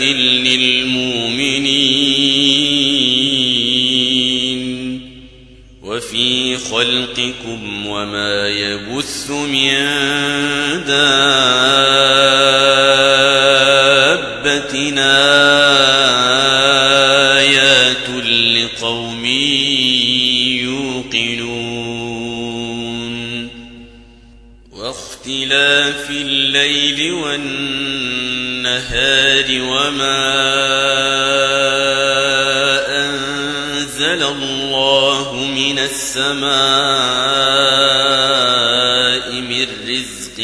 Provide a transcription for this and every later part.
للمؤمنين وفي خلقكم وما يبث من دابة آيات لقوم يوقنون واختلاف الليل والنهار وما أنزل الله من السماء من رزق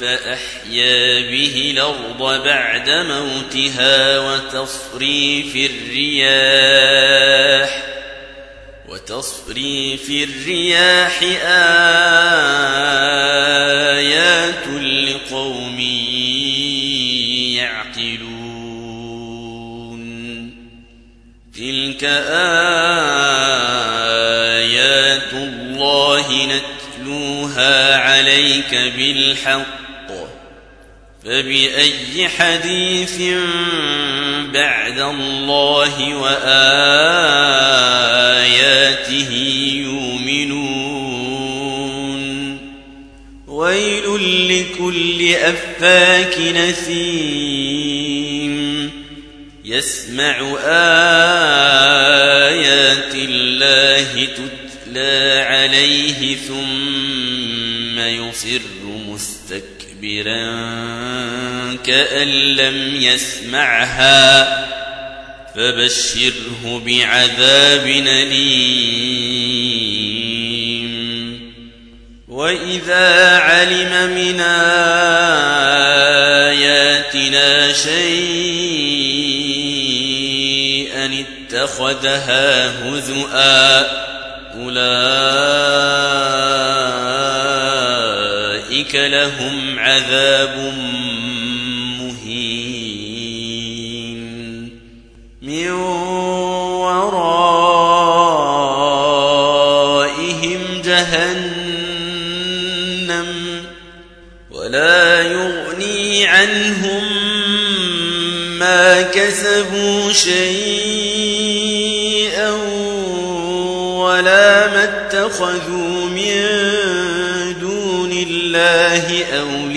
فأحيا به الأرض بعد موتها وتصريف الرياح وتصريف الرياح آيات لقوم يعقلون. تلك آيات الله نتلوها عليك بالحق. فبأي حديث بعد الله وآياته يؤمنون لكل أفاك نثيم يسمع آيات الله تتلى عليه ثم يصر مستكبرا كأن لم يسمعها. فبشره بعذاب أليم. وإذا علم من آياتنا شيئا اتخذها هزؤا أولئك لهم عذاب عنهم ما كسبوا شيئا ولا ما اتخذوا من دون الله أولياء.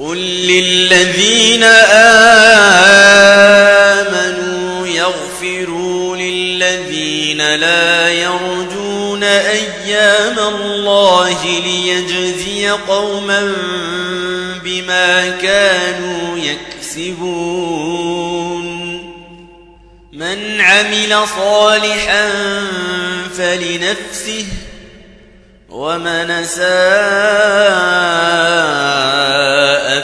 قل للذين آمنوا يغفروا للذين لا يرجون أيام الله ليجزي قوما بما كانوا يكسبون من عمل صالحا فلنفسه ومن ساء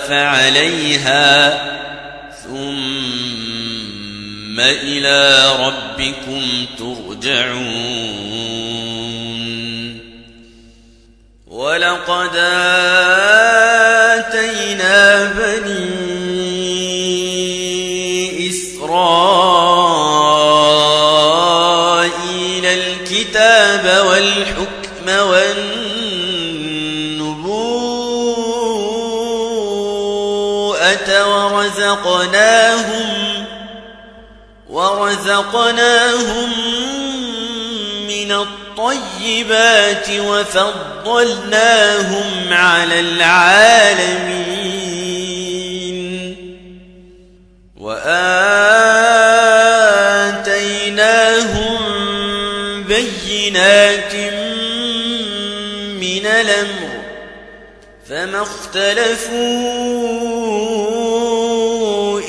فعليها ثم إلى ربكم ترجعون. ولقد آتينا ورزقناهم ورزقناهم من الطيبات وفضلناهم على العالمين وآتيناهم بينات من الأمر فما اختلفوا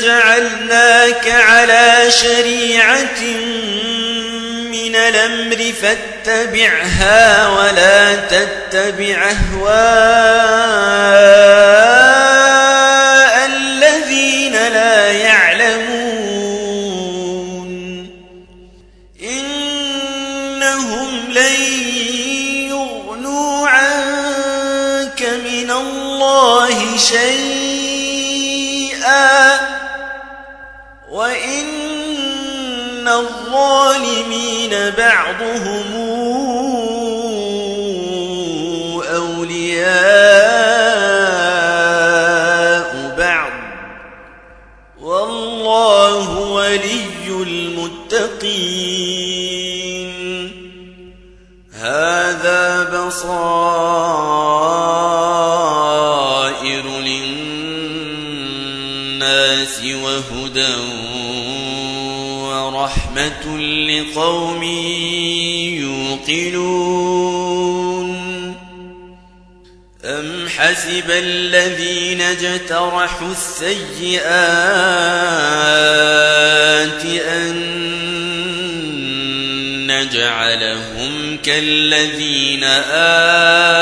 جعلناك على شريعة من الأمر فاتبعها ولا تتبع أهواء الذين لا يعلمون. إنهم لن يغنوا عنك من الله شيئا. الظالمين بعضهم أولياء بعض. والله ولي المتقين. هذا بصائر لقوم يوقنون أم حسب الذين اجترحوا السيئات أن نجعلهم كالذين آمنوا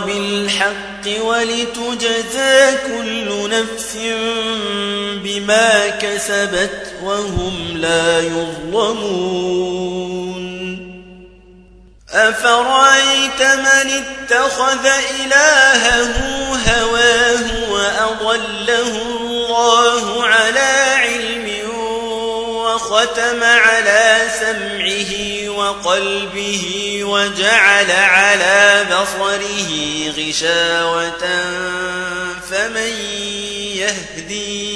بالحق ولتجزى كل نفس بما كسبت وهم لا يظلمون. أفرأيت من اتخذ إلهه هواه وأضله الله على وختم على سمعه وقلبه وجعل على بصره غشاوة فمن يهديه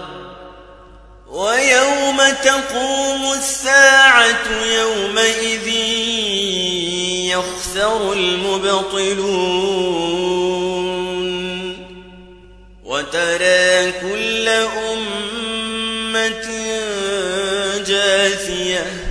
تقوم الساعة يومئذ يخسر المبطلون وترى كل أمة جاثية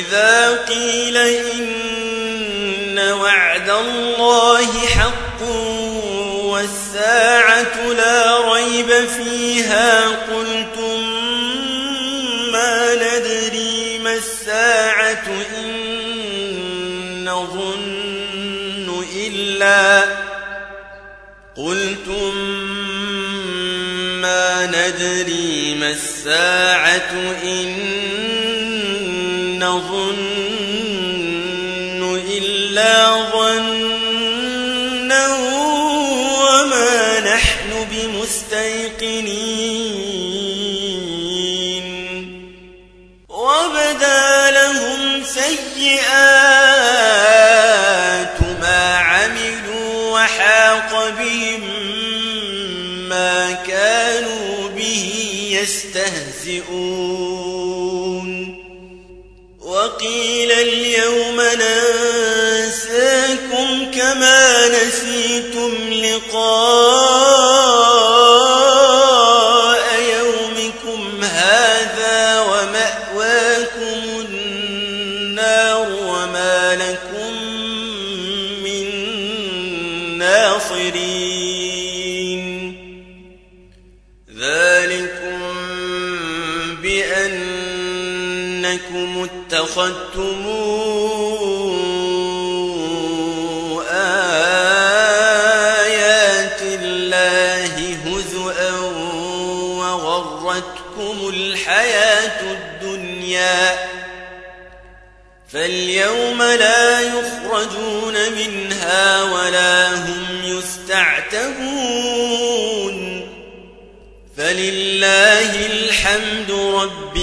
وإذا قيل إن وعد الله حق والساعة لا ريب فيها قلتم ما ندري ما الساعة إن نظن إلا قلتم ما ندري ما الساعة إن نظن إلا ظنا وما نحن بمستيقنين. وبدا لهم سيئات ما عملوا وحاق بهم ما كانوا به يستهزئون. الدين اتخذتم آيات الله هزؤا وغرتكم الحياة الدنيا فاليوم لا يخرجون منها ولا هم يستعتبون فلله الحمد رب